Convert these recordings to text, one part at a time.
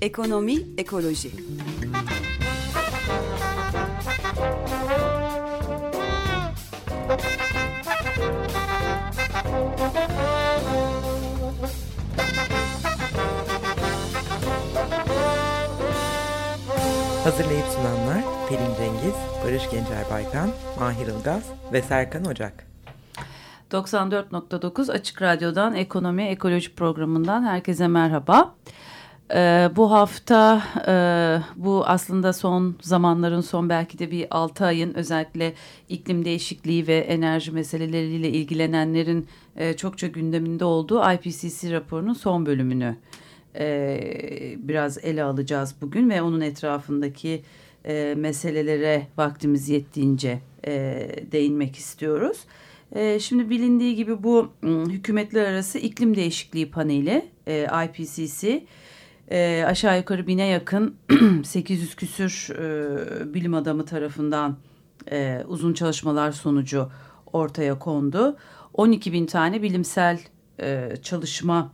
Ekonomi, ekoloji. Hazırlayıp sunanlar Pelin Cengiz, Barış Gencer Baykan, Mahir Ilgaz ve Serkan Ocak. 94.9 Açık Radyo'dan Ekonomi Ekoloji programından herkese merhaba. Ee, bu hafta e, bu aslında son zamanların son belki de bir 6 ayın özellikle iklim değişikliği ve enerji meseleleriyle ilgilenenlerin e, çokça gündeminde olduğu IPCC raporunun son bölümünü e, biraz ele alacağız bugün ve onun etrafındaki e, meselelere vaktimiz yettiğince e, değinmek istiyoruz. E, şimdi bilindiği gibi bu hükümetler arası iklim değişikliği paneli e, IPCC e, aşağı yukarı bine yakın 800 küsür e, bilim adamı tarafından e, uzun çalışmalar sonucu ortaya kondu. 12 bin tane bilimsel e, çalışma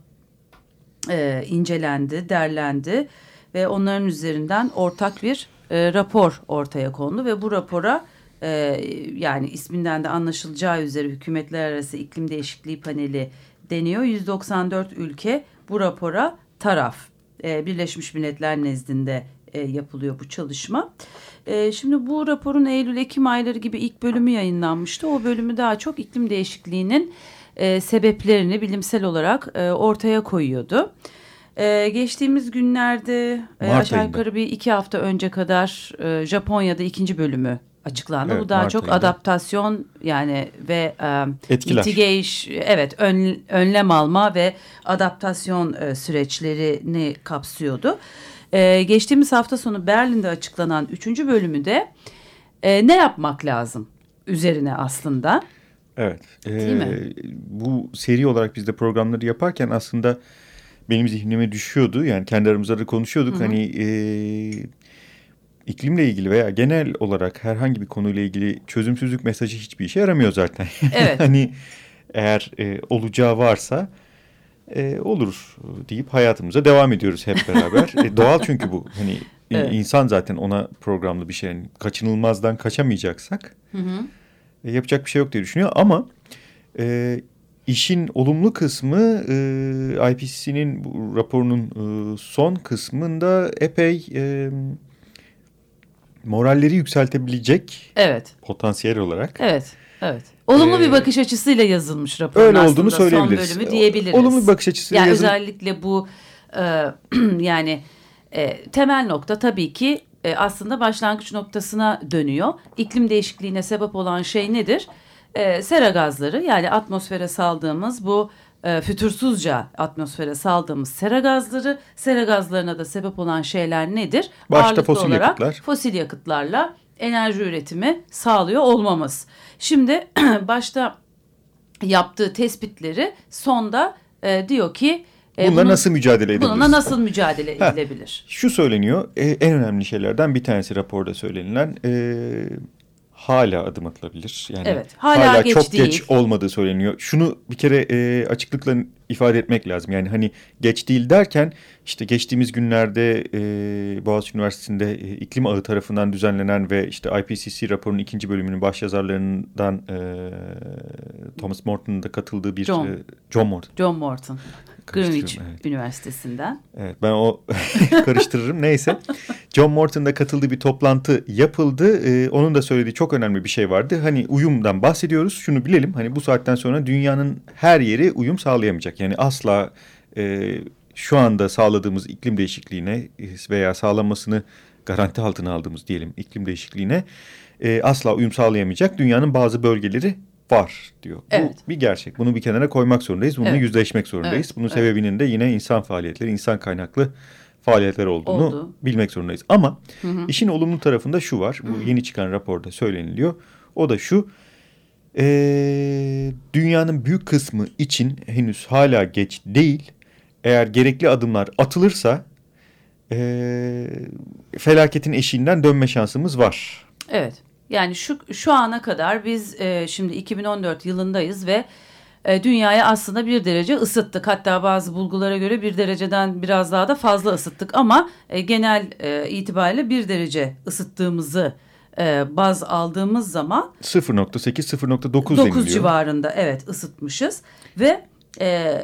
e, incelendi, derlendi ve onların üzerinden ortak bir e, rapor ortaya kondu ve bu rapora e, yani isminden de anlaşılacağı üzere hükümetler arası iklim değişikliği paneli deniyor. 194 ülke bu rapora taraf. E, Birleşmiş Milletler nezdinde e, yapılıyor bu çalışma. E, şimdi bu raporun Eylül-Ekim ayları gibi ilk bölümü yayınlanmıştı. O bölümü daha çok iklim değişikliğinin e, sebeplerini bilimsel olarak e, ortaya koyuyordu. E, geçtiğimiz günlerde e, aşağı yukarı bir iki hafta önce kadar e, Japonya'da ikinci bölümü açıklandı. Evet, Bu daha Mart çok ayında. adaptasyon yani ve e, mitigation, evet ön, önlem alma ve adaptasyon e, süreçlerini kapsıyordu. E, geçtiğimiz hafta sonu Berlin'de açıklanan üçüncü bölümü de e, ne yapmak lazım üzerine aslında. Evet. Değil mi? Bu seri olarak biz de programları yaparken aslında benim zihnime düşüyordu. Yani kendi aramızda da konuşuyorduk. Hı hı. Hani e, iklimle ilgili veya genel olarak herhangi bir konuyla ilgili çözümsüzlük mesajı hiçbir işe yaramıyor zaten. Evet. hani eğer e, olacağı varsa e, olur deyip hayatımıza devam ediyoruz hep beraber. e, doğal çünkü bu. Hani evet. insan zaten ona programlı bir şey. Yani kaçınılmazdan kaçamayacaksak hı hı. E, yapacak bir şey yok diye düşünüyor. Ama e, işin olumlu kısmı e, IPCC'nin raporunun e, son kısmında epey... E, moralleri yükseltebilecek evet. potansiyel olarak. Evet. Evet. Olumlu ee, bir bakış açısıyla yazılmış rapor. Öyle olduğunu söyleyebiliriz. Son bölümü diyebiliriz. Olumlu bir bakış açısıyla yani yazıl... Özellikle bu e, yani e, temel nokta tabii ki e, aslında başlangıç noktasına dönüyor. İklim değişikliğine sebep olan şey nedir? E, sera gazları yani atmosfere saldığımız bu e, fütursuzca atmosfere saldığımız sera gazları, sera gazlarına da sebep olan şeyler nedir? Başta Ağırlıklı fosil olarak yakıtlar. fosil yakıtlarla enerji üretimi sağlıyor olmamız. Şimdi başta yaptığı tespitleri sonda e, diyor ki e, Bununla nasıl mücadele edilebilir? Bununla nasıl mücadele edilebilir? Şu söyleniyor, e, en önemli şeylerden bir tanesi raporda söylenilen e, hala adım atılabilir. Yani evet, hala, hala geç çok değil. geç olmadığı söyleniyor. Şunu bir kere e, açıklıkla ifade etmek lazım. Yani hani geç değil derken işte geçtiğimiz günlerde e, Boğaziçi Üniversitesi'nde e, iklim ağı tarafından düzenlenen ve işte IPCC raporunun ikinci bölümünün başyazarlarından e, Thomas Morton'un da katıldığı bir John, e, John Morton. John Morton. Greenwich evet. Üniversitesi'nden. Evet ben o karıştırırım neyse. John Morton'da katıldığı bir toplantı yapıldı. Ee, onun da söylediği çok önemli bir şey vardı. Hani uyumdan bahsediyoruz. Şunu bilelim hani bu saatten sonra dünyanın her yeri uyum sağlayamayacak. Yani asla e, şu anda sağladığımız iklim değişikliğine veya sağlanmasını garanti altına aldığımız diyelim iklim değişikliğine e, asla uyum sağlayamayacak. Dünyanın bazı bölgeleri var diyor. Evet. Bu bir gerçek. Bunu bir kenara koymak zorundayız. Bununla evet. yüzleşmek zorundayız. Evet. Bunun evet. sebebinin de yine insan faaliyetleri, insan kaynaklı faaliyetler olduğunu Oldu. bilmek zorundayız. Ama hı hı. işin olumlu tarafında şu var. Bu hı hı. yeni çıkan raporda söyleniliyor. O da şu. E, dünyanın büyük kısmı için henüz hala geç değil. Eğer gerekli adımlar atılırsa e, felaketin eşiğinden dönme şansımız var. Evet. Yani şu şu ana kadar biz e, şimdi 2014 yılındayız ve e, dünyayı aslında bir derece ısıttık. Hatta bazı bulgulara göre bir dereceden biraz daha da fazla ısıttık ama e, genel e, itibariyle bir derece ısıttığımızı e, baz aldığımız zaman 0.8-0.9 9 deniliyor. civarında evet ısıtmışız ve e,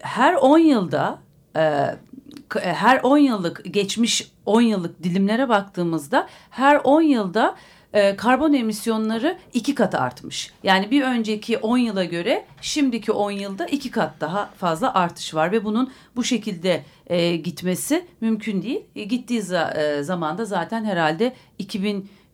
her 10 yılda e, e, her 10 yıllık geçmiş 10 yıllık dilimlere baktığımızda her 10 yılda e, karbon emisyonları iki kat artmış. Yani bir önceki 10 yıla göre şimdiki 10 yılda iki kat daha fazla artış var ve bunun bu şekilde e, gitmesi mümkün değil. E, gittiği za- e, zamanda zaten herhalde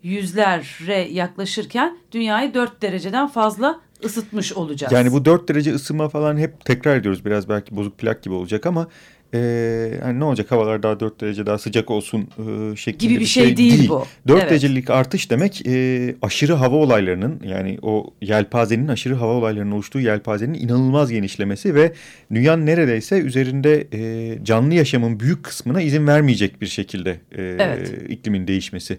2100'lere yaklaşırken dünyayı 4 dereceden fazla ısıtmış olacağız. Yani bu 4 derece ısınma falan hep tekrar ediyoruz. Biraz belki bozuk plak gibi olacak ama e, hani ne olacak havalar daha 4 derece daha sıcak olsun e, şeklinde Gibi bir şey değil bu. 4 Evet. derecelik artış demek e, aşırı hava olaylarının yani o yelpazenin aşırı hava olaylarının oluştuğu yelpazenin inanılmaz genişlemesi ve dünyanın neredeyse üzerinde e, canlı yaşamın büyük kısmına izin vermeyecek bir şekilde e, Evet. iklimin değişmesi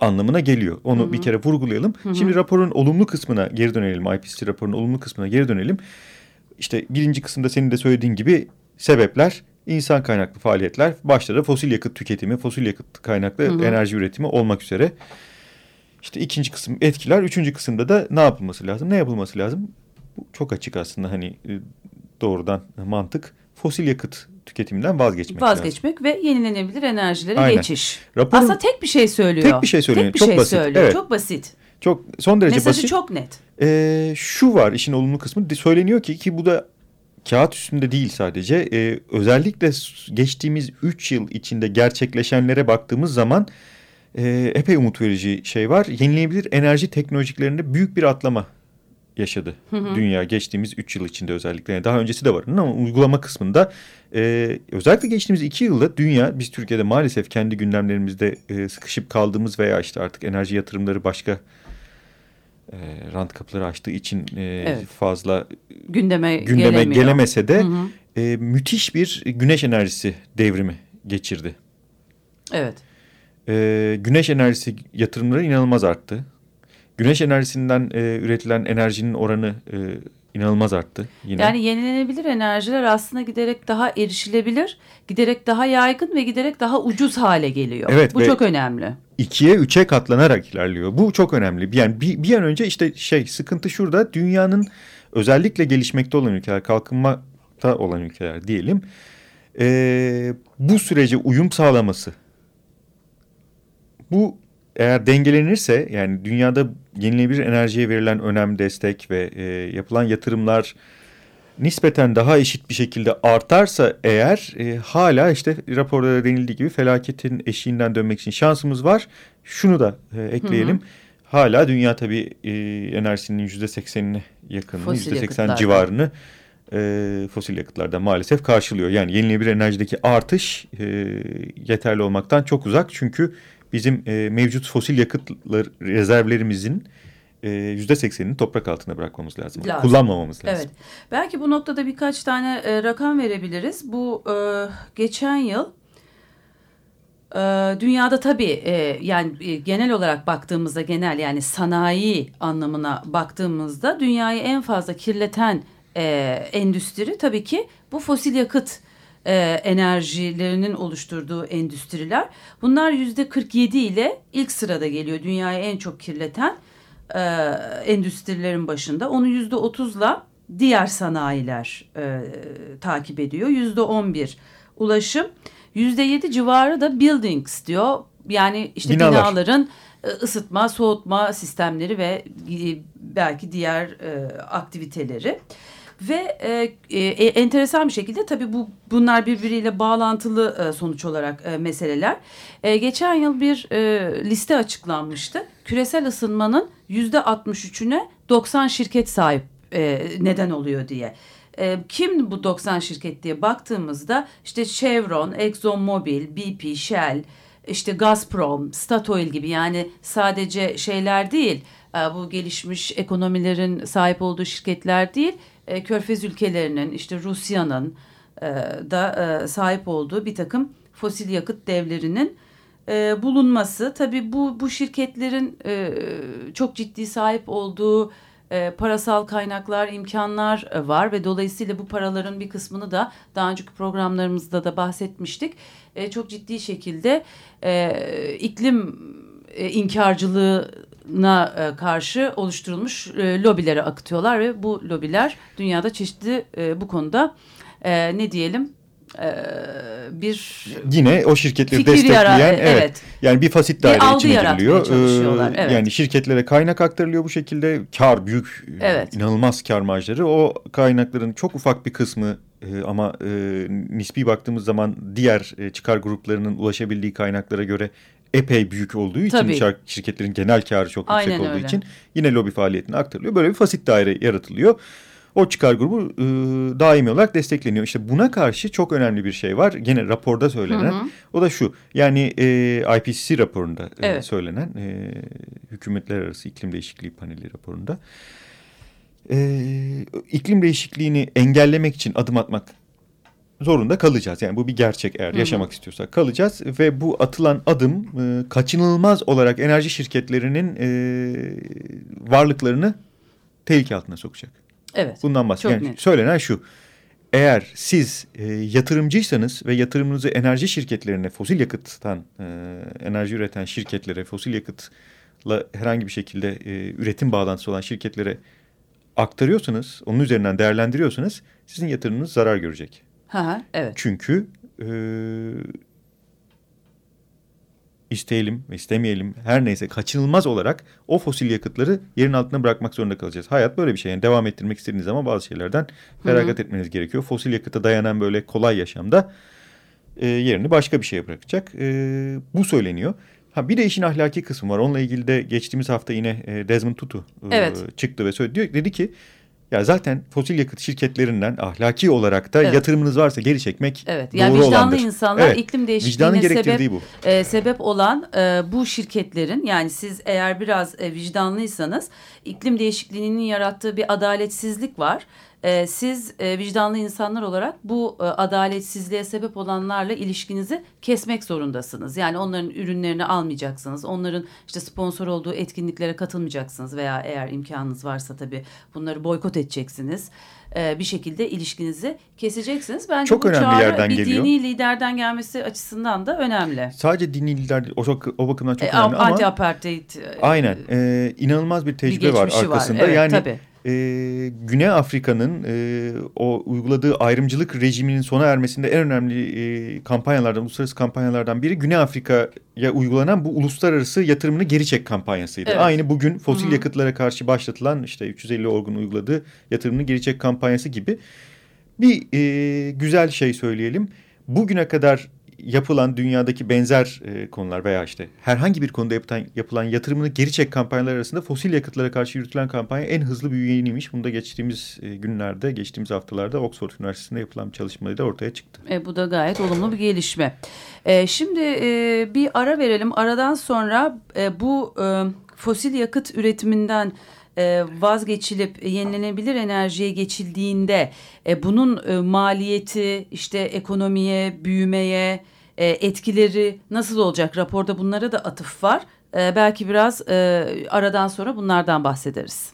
anlamına geliyor. Onu bir kere vurgulayalım. Şimdi raporun olumlu kısmına geri dönelim. IPCC raporunun olumlu kısmına geri dönelim. İşte birinci kısımda senin de söylediğin gibi sebepler insan kaynaklı faaliyetler. Başta da fosil yakıt tüketimi, fosil yakıt kaynaklı enerji üretimi olmak üzere. İşte ikinci kısım etkiler. Üçüncü kısımda da ne yapılması lazım? Ne yapılması lazım? Bu çok açık aslında hani e, doğrudan mantık. Fosil yakıt tüketiminden vazgeçmek lazım. vazgeçmek ve yenilenebilir enerjilere Aynen. geçiş. Raporun- Aslında tek bir şey söylüyor. Tek bir şey söylüyor. Tek bir Çok şey basit. söylüyor. Evet. Çok basit. Çok son derece Mesajı basit. çok net. Ee, şu var işin olumlu kısmı söyleniyor ki ki bu da kağıt üstünde değil sadece Ee, özellikle geçtiğimiz 3 yıl içinde gerçekleşenlere baktığımız zaman e, epey umut verici şey var. Yenilenebilir enerji teknolojilerinde büyük bir atlama yaşadı dünya geçtiğimiz 3 yıl içinde özellikle. Yani daha öncesi de var ama uygulama kısmında e, özellikle geçtiğimiz 2 yılda dünya biz Türkiye'de maalesef kendi gündemlerimizde e, sıkışıp kaldığımız veya işte artık enerji yatırımları başka e, rant kapıları açtığı için e, Evet. fazla Gündeme, gündeme gelemiyor. gelemese de Hı hı. e, müthiş bir güneş enerjisi devrimi geçirdi. Evet. E, güneş enerjisi yatırımları inanılmaz arttı. Güneş enerjisinden e, üretilen enerjinin oranı e, inanılmaz arttı yine. Yani yenilenebilir enerjiler aslında giderek daha erişilebilir, giderek daha yaygın ve giderek daha ucuz hale geliyor. Evet Bu çok önemli. İkiye üçe katlanarak ilerliyor. Bu çok önemli. Yani bir, bir an önce işte şey sıkıntı şurada dünyanın özellikle gelişmekte olan ülkeler, kalkınmakta olan ülkeler diyelim. eee, bu sürece uyum sağlaması. Bu eğer dengelenirse yani dünyada yenilenebilir enerjiye verilen önem, destek ve e, yapılan yatırımlar nispeten daha eşit bir şekilde artarsa eğer e, hala işte raporda da denildiği gibi felaketin eşiğinden dönmek için şansımız var. Şunu da e, ekleyelim. Hala dünya tabii e, enerjisinin yüzde seksenine yakınını, yüzde seksen civarını e, fosil yakıtlardan maalesef karşılıyor. Yani yenilenebilir enerjideki artış e, yeterli olmaktan çok uzak. Çünkü bizim e, mevcut fosil yakıtlar rezervlerimizin e, yüzde seksenini toprak altına bırakmamız lazım. Lazım. Kullanmamamız lazım. Evet. Belki bu noktada birkaç tane e, rakam verebiliriz. Bu e, geçen yıl e, dünyada tabii e, yani e, genel olarak baktığımızda genel yani sanayi anlamına baktığımızda dünyayı en fazla kirleten e, endüstri tabii ki bu fosil yakıt e, enerjilerinin oluşturduğu endüstriler. Bunlar yüzde 47 ile ilk sırada geliyor dünyayı en çok kirleten e, endüstrilerin başında. Onu yüzde 30'la diğer sanayiler e, takip ediyor. Yüzde 11 ulaşım. Yüzde 7 civarı da buildings diyor. Yani işte Binalar. binaların e, ısıtma, soğutma sistemleri ve e, belki diğer e, aktiviteleri. Ve e, e, enteresan bir şekilde tabii bu bunlar birbiriyle bağlantılı e, sonuç olarak e, meseleler. E, geçen yıl bir e, liste açıklanmıştı. Küresel ısınmanın yüzde 63'üne 90 şirket sahip e, neden oluyor diye. E, kim bu 90 şirket diye baktığımızda işte Chevron, ExxonMobil, BP, Shell, işte Gazprom, Statoil gibi yani sadece şeyler değil e, bu gelişmiş ekonomilerin sahip olduğu şirketler değil e, Körfez ülkelerinin işte Rusya'nın e, da e, sahip olduğu bir takım fosil yakıt devlerinin e, bulunması. Tabii bu, bu şirketlerin e, çok ciddi sahip olduğu e, parasal kaynaklar, imkanlar e, var ve dolayısıyla bu paraların bir kısmını da daha önceki programlarımızda da bahsetmiştik. E, çok ciddi şekilde e, iklim e, inkarcılığına e, karşı oluşturulmuş e, lobilere akıtıyorlar ve bu lobiler dünyada çeşitli e, bu konuda e, ne diyelim e, bir yine o şirketleri destekleyen yara- evet, evet. yani bir fasit daire içine giriliyor. Ee, evet. Yani şirketlere kaynak aktarılıyor bu şekilde. Kar büyük, Evet. inanılmaz kar marjları. O kaynakların çok ufak bir kısmı e, ama e, nispi baktığımız zaman diğer e, çıkar gruplarının ulaşabildiği kaynaklara göre epey büyük olduğu için Tabii. şirketlerin genel karı çok yüksek Aynen olduğu öyle. için yine lobi faaliyetine aktarılıyor. Böyle bir fasit daire yaratılıyor. O çıkar grubu e, daimi olarak destekleniyor. İşte buna karşı çok önemli bir şey var. Gene raporda söylenen. Hı hı. O da şu. Yani e, IPCC raporunda e, Evet. söylenen e, hükümetler arası iklim değişikliği paneli raporunda e, iklim değişikliğini engellemek için adım atmak zorunda kalacağız. Yani bu bir gerçek eğer Hı hı. yaşamak istiyorsak kalacağız ve bu atılan adım e, kaçınılmaz olarak enerji şirketlerinin e, varlıklarını tehlike altına sokacak. evet. Bundan bahsediyor. Çok Yani net. söylenen şu. Eğer siz e, yatırımcıysanız ve yatırımınızı enerji şirketlerine, fosil yakıttan e, enerji üreten şirketlere, fosil yakıtla herhangi bir şekilde e, üretim bağlantısı olan şirketlere aktarıyorsanız, onun üzerinden değerlendiriyorsanız sizin yatırımınız zarar görecek. Hı hı, evet. Çünkü e, isteyelim ve istemeyelim her neyse kaçınılmaz olarak o fosil yakıtları yerin altına bırakmak zorunda kalacağız. Hayat böyle bir şey. Yani devam ettirmek istediğiniz zaman bazı şeylerden feragat etmeniz gerekiyor. Fosil yakıta dayanan böyle kolay yaşamda e, yerini başka bir şeye bırakacak. E, bu söyleniyor. Ha bir de işin ahlaki kısmı var. Onunla ilgili de geçtiğimiz hafta yine e, Desmond Tutu e, Evet. çıktı ve söyledi. Diyor, dedi ki ya zaten fosil yakıt şirketlerinden ahlaki olarak da Evet. yatırımınız varsa geri çekmek Evet. Yani doğru vicdanlı olandır. insanlar Evet. iklim değişikliğine sebep bu. e, sebep olan e, bu şirketlerin yani siz eğer biraz e, vicdanlıysanız iklim değişikliğinin yarattığı bir adaletsizlik var. E, siz e, vicdanlı insanlar olarak bu e, adaletsizliğe sebep olanlarla ilişkinizi kesmek zorundasınız. Yani onların ürünlerini almayacaksınız. Onların işte sponsor olduğu etkinliklere katılmayacaksınız veya eğer imkanınız varsa tabii bunları boykot edeceksiniz. E, bir şekilde ilişkinizi keseceksiniz. Bence Çok bu önemli çağrı yerden bir geliyor. dini liderden gelmesi açısından da önemli. Sadece dini lider o, çok, o bakımdan çok E, önemli ama anti apartheid. e, aynen e, inanılmaz bir tecrübe var geçmişi var. arkasında. Evet, yani tabii. E, Güney Afrika'nın e, o uyguladığı ayrımcılık rejiminin sona ermesinde en önemli e, kampanyalardan, uluslararası kampanyalardan biri Güney Afrika'ya uygulanan bu uluslararası yatırımını geri çek kampanyasıydı. Evet. Aynı bugün fosil Hı hı. yakıtlara karşı başlatılan işte 350 orgun uyguladığı yatırımını geri çek kampanyası gibi bir e, güzel şey söyleyelim. Bugüne kadar yapılan dünyadaki benzer e, konular veya işte herhangi bir konuda yapılan, yapılan yatırımını geri çek kampanyalar arasında fosil yakıtlara karşı yürütülen kampanya en hızlı büyüyeniymiş. Bunu da geçtiğimiz e, günlerde, geçtiğimiz haftalarda Oxford Üniversitesi'nde yapılan bir çalışmayla ortaya çıktı. E, bu da gayet olumlu bir gelişme. E, şimdi e, bir ara verelim. Aradan sonra e, bu e, fosil yakıt üretiminden e, vazgeçilip yenilenebilir enerjiye geçildiğinde e, bunun e, maliyeti işte ekonomiye, büyümeye e, etkileri nasıl olacak? Raporda bunlara da atıf var. E, belki biraz e, aradan sonra bunlardan bahsederiz.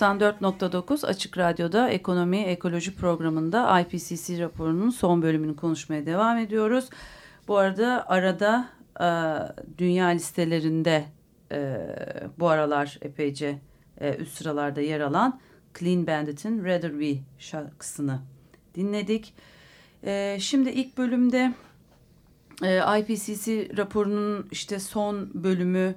...94.9 Açık Radyo'da Ekonomi Ekoloji programında IPCC raporunun son bölümünü konuşmaya devam ediyoruz. Bu arada arada e, dünya listelerinde e, bu aralar epeyce e, üst sıralarda yer alan Clean Bandit'in Rather We şarkısını dinledik. E, şimdi ilk bölümde e, IPCC raporunun işte son bölümü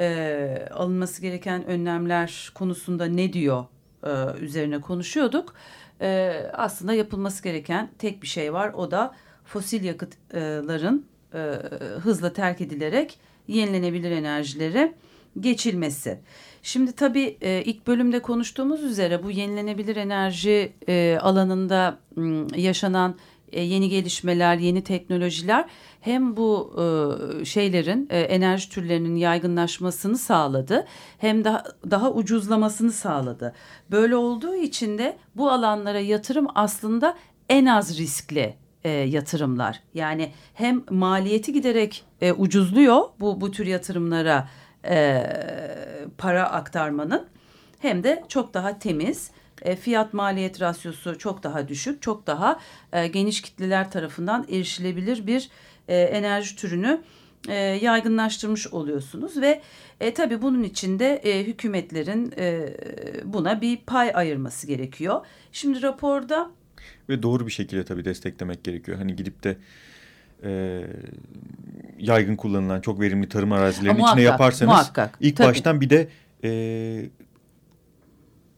e, alınması gereken önlemler konusunda ne diyor e, üzerine konuşuyorduk. E, aslında yapılması gereken tek bir şey var o da fosil yakıtların e, hızla terk edilerek yenilenebilir enerjilere geçilmesi. Şimdi tabii e, ilk bölümde konuştuğumuz üzere bu yenilenebilir enerji e, alanında yaşanan e, yeni gelişmeler, yeni teknolojiler hem bu e, şeylerin e, enerji türlerinin yaygınlaşmasını sağladı hem daha daha ucuzlamasını sağladı. Böyle olduğu için de bu alanlara yatırım aslında en az riskli yatırımlar. Yani hem maliyeti giderek ucuzluyor bu bu tür yatırımlara para aktarmanın hem de çok daha temiz e, fiyat maliyet rasyosu çok daha düşük, çok daha e, geniş kitleler tarafından erişilebilir bir e, enerji türünü e, yaygınlaştırmış oluyorsunuz ve e, tabii bunun için de e, hükümetlerin e, buna bir pay ayırması gerekiyor. Şimdi raporda ve doğru bir şekilde tabii desteklemek gerekiyor. Hani gidip de e, yaygın kullanılan çok verimli tarım arazilerinin içine yaparsanız muhakkak, ilk tabii. baştan bir de e,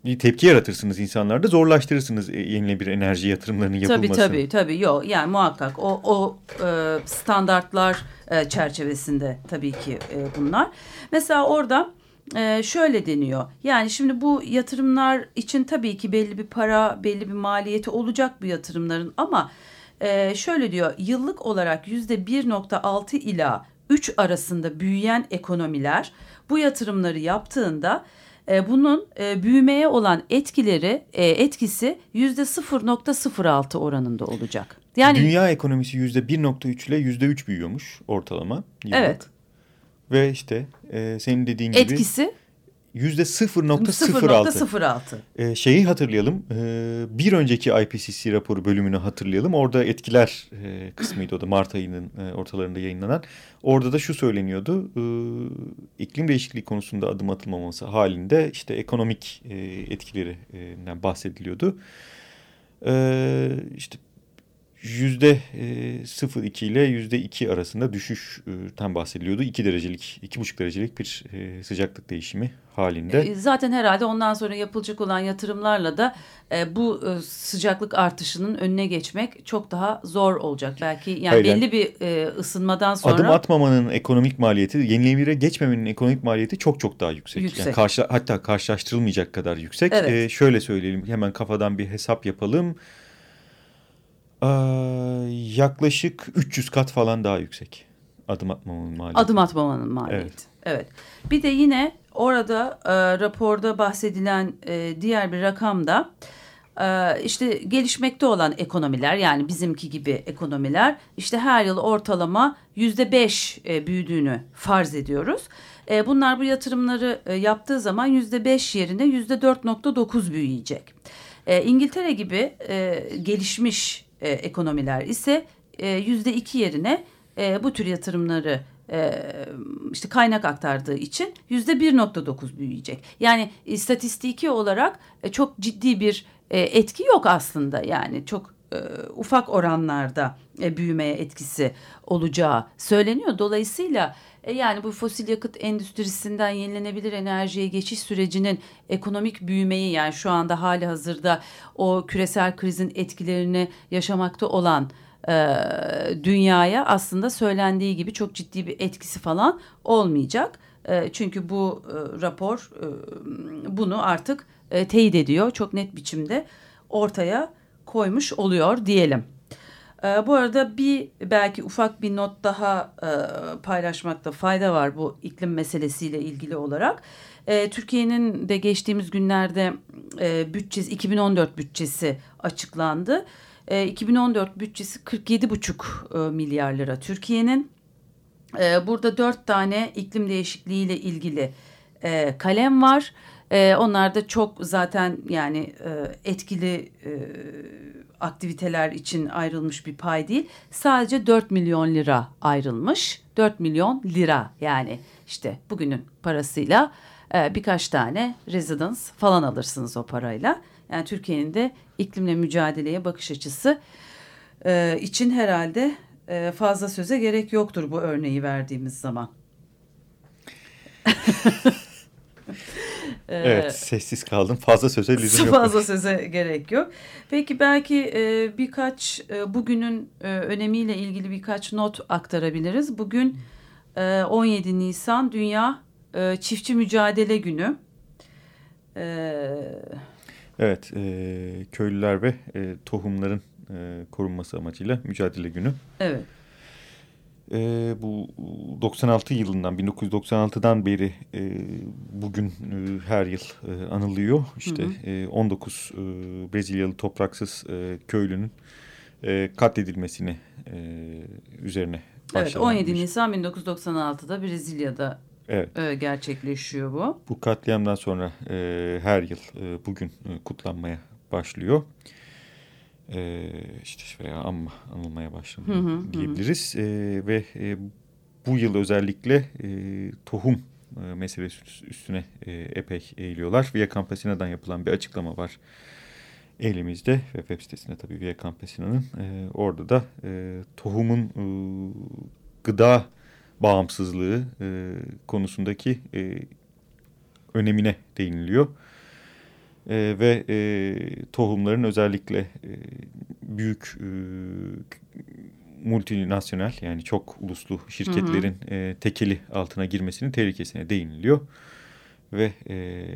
bir tepki yaratırsınız insanlarda zorlaştırırsınız e, yenilenebilir enerji yatırımlarının yapılmasını. Tabii tabii tabii yok yani muhakkak o, o e, standartlar e, çerçevesinde tabii ki e, bunlar. Mesela orada e, şöyle deniyor yani şimdi bu yatırımlar için tabii ki belli bir para belli bir maliyeti olacak bu yatırımların ama e, şöyle diyor yıllık olarak yüzde 1.6 ila 3 arasında büyüyen ekonomiler bu yatırımları yaptığında e, bunun e, büyümeye olan etkileri e, etkisi yüzde 0.06 oranında olacak. Yani dünya ekonomisi yüzde 1.3 ile yüzde 3 büyüyormuş ortalama. Yıllık. Evet. Ve işte e, senin dediğin gibi etkisi yüzde 0.06. Ee, şeyi hatırlayalım. Ee, bir önceki IPCC raporu bölümünü hatırlayalım. Orada etkiler e, kısmıydı o da Mart ayının e, ortalarında yayınlanan. Orada da şu söyleniyordu. E, iklim değişikliği konusunda adım atılmaması halinde işte ekonomik e, etkilerinden bahsediliyordu. E, işte 0.2 ile yüzde 2 arasında düşüşten bahsediliyordu. 2 derecelik, 2,5 derecelik bir e, sıcaklık değişimi halinde. E, zaten herhalde ondan sonra yapılacak olan yatırımlarla da e, bu sıcaklık artışının önüne geçmek çok daha zor olacak. Belki yani Hayır, belli bir ısınmadan sonra. Adım atmamanın ekonomik maliyeti, yenilenebilire geçmemenin ekonomik maliyeti çok çok daha yüksek. yüksek. Yani karşı, hatta karşılaştırılmayacak kadar yüksek. Evet. E, şöyle söyleyelim hemen kafadan bir hesap yapalım. Ee, yaklaşık 300 kat falan daha yüksek. Adım atmamanın maliyeti. Adım atmamanın maliyeti. Evet. evet. Bir de yine orada e, raporda bahsedilen e, diğer bir rakam da e, işte gelişmekte olan ekonomiler yani bizimki gibi ekonomiler işte her yıl ortalama yüzde beş e, büyüdüğünü farz ediyoruz. E, bunlar bu yatırımları e, yaptığı zaman yüzde beş yerine yüzde dört nokta dokuz büyüyecek. E, İngiltere gibi e, gelişmiş e, ekonomiler ise e, yüzde iki yerine e, bu tür yatırımları e, işte kaynak aktardığı için yüzde bir nokta dokuz büyüyecek. Yani istatistiki olarak e, çok ciddi bir e, etki yok aslında yani çok e, ufak oranlarda e, büyümeye etkisi olacağı söyleniyor. Dolayısıyla yani bu fosil yakıt endüstrisinden yenilenebilir enerjiye geçiş sürecinin ekonomik büyümeyi yani şu anda hali hazırda o küresel krizin etkilerini yaşamakta olan e, dünyaya aslında söylendiği gibi çok ciddi bir etkisi falan olmayacak. E, çünkü bu e, rapor e, bunu artık e, teyit ediyor çok net biçimde ortaya koymuş oluyor diyelim. E, bu arada bir belki ufak bir not daha e, paylaşmakta fayda var bu iklim meselesiyle ilgili olarak. E, Türkiye'nin de geçtiğimiz günlerde e, bütçesi 2014 bütçesi açıklandı. E, 2014 bütçesi 47,5 e, milyar lira Türkiye'nin. Burada dört tane iklim değişikliğiyle ilgili e, kalem var. E, onlar da çok zaten yani e, etkili e, aktiviteler için ayrılmış bir pay değil. Sadece 4 milyon lira ayrılmış. 4 milyon lira yani işte bugünün parasıyla e, birkaç tane residence falan alırsınız o parayla. Yani Türkiye'nin de iklimle mücadeleye bakış açısı e, için herhalde e, fazla söze gerek yoktur bu örneği verdiğimiz zaman. Evet sessiz kaldım. Fazla söze lüzum yok. Fazla söze gerek yok. Peki belki e, birkaç e, bugünün e, önemiyle ilgili birkaç not aktarabiliriz. Bugün e, 17 Nisan Dünya e, Çiftçi Mücadele Günü. E, Evet e, köylüler ve e, tohumların e, korunması amacıyla mücadele günü. evet. E, bu 96 yılından 1996'dan beri e, bugün e, her yıl e, anılıyor. İşte Hı hı. E, 19 e, Brezilyalı topraksız e, köylünün e, katledilmesini e, üzerine Evet başlanan 17 bir- Nisan 1996'da Brezilya'da Evet. e, gerçekleşiyor bu. Bu katliamdan sonra e, her yıl e, bugün e, kutlanmaya başlıyor. E, işte veya anma, anılmaya başlanıyor Hı hı, hı. diyebiliriz. E, ve e, bu yıl özellikle e, tohum e, meselesi üstüne e, epey eğiliyorlar. Via Campesina'dan yapılan bir açıklama var elimizde ve web sitesinde tabii Via Campesina'nın. E, orada da e, tohumun e, gıda bağımsızlığı e, konusundaki e, önemine değiniliyor. E, ve e, tohumların özellikle e, büyük e, multinasyonel yani çok uluslu şirketlerin E, tekeli altına girmesinin tehlikesine değiniliyor. Ve e,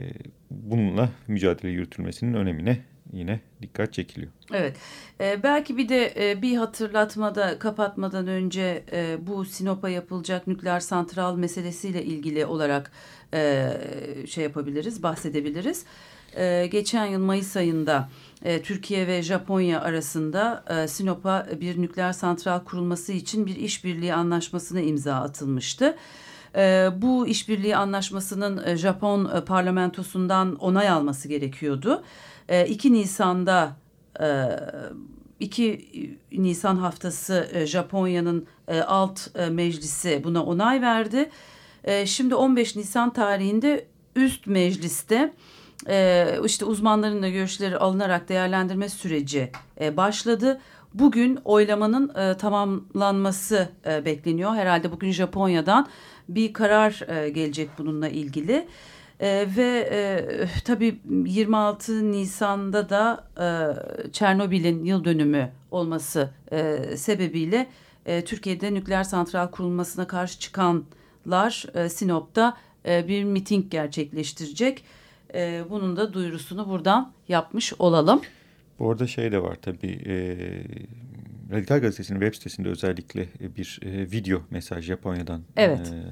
bununla mücadele yürütülmesinin önemine yine dikkat çekiliyor. Evet. Ee, belki bir de e, bir hatırlatmada kapatmadan önce e, bu Sinop'a yapılacak nükleer santral meselesiyle ilgili olarak e, şey yapabiliriz, bahsedebiliriz. E, geçen yıl Mayıs ayında e, Türkiye ve Japonya arasında e, Sinop'a bir nükleer santral kurulması için bir işbirliği anlaşmasına imza atılmıştı. E, bu işbirliği anlaşmasının e, Japon e, parlamentosundan onay alması gerekiyordu. E, 2 Nisan'da e, 2 Nisan haftası e, Japonya'nın e, alt e, meclisi buna onay verdi. E, Şimdi 15 Nisan tarihinde üst mecliste e, işte uzmanların da görüşleri alınarak değerlendirme süreci e, başladı. Bugün oylamanın e, tamamlanması e, bekleniyor. Herhalde bugün Japonya'dan bir karar e, gelecek bununla ilgili. E, ve e, tabii 26 Nisan'da da e, Çernobil'in yıl dönümü olması e, sebebiyle e, Türkiye'de nükleer santral kurulmasına karşı çıkanlar e, Sinop'ta e, bir miting gerçekleştirecek. E, bunun da duyurusunu buradan yapmış olalım. Bu arada şey de var tabii e, Radikal Gazetesi'nin web sitesinde özellikle bir e, video mesaj Japonya'dan Evet. e,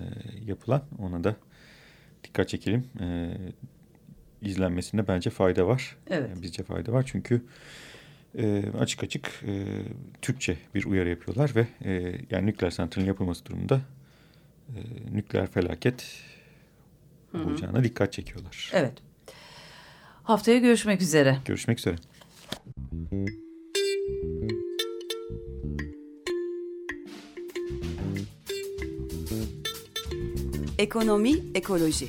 yapılan ona da dikkat çekelim. E, izlenmesinde bence fayda var. Evet. E, bizce fayda var çünkü e, açık açık e, Türkçe bir uyarı yapıyorlar ve e, yani nükleer santralin yapılması durumunda e, nükleer felaket olacağına dikkat çekiyorlar. Evet. Haftaya görüşmek üzere. Görüşmek üzere. Ekonomi, ekoloji.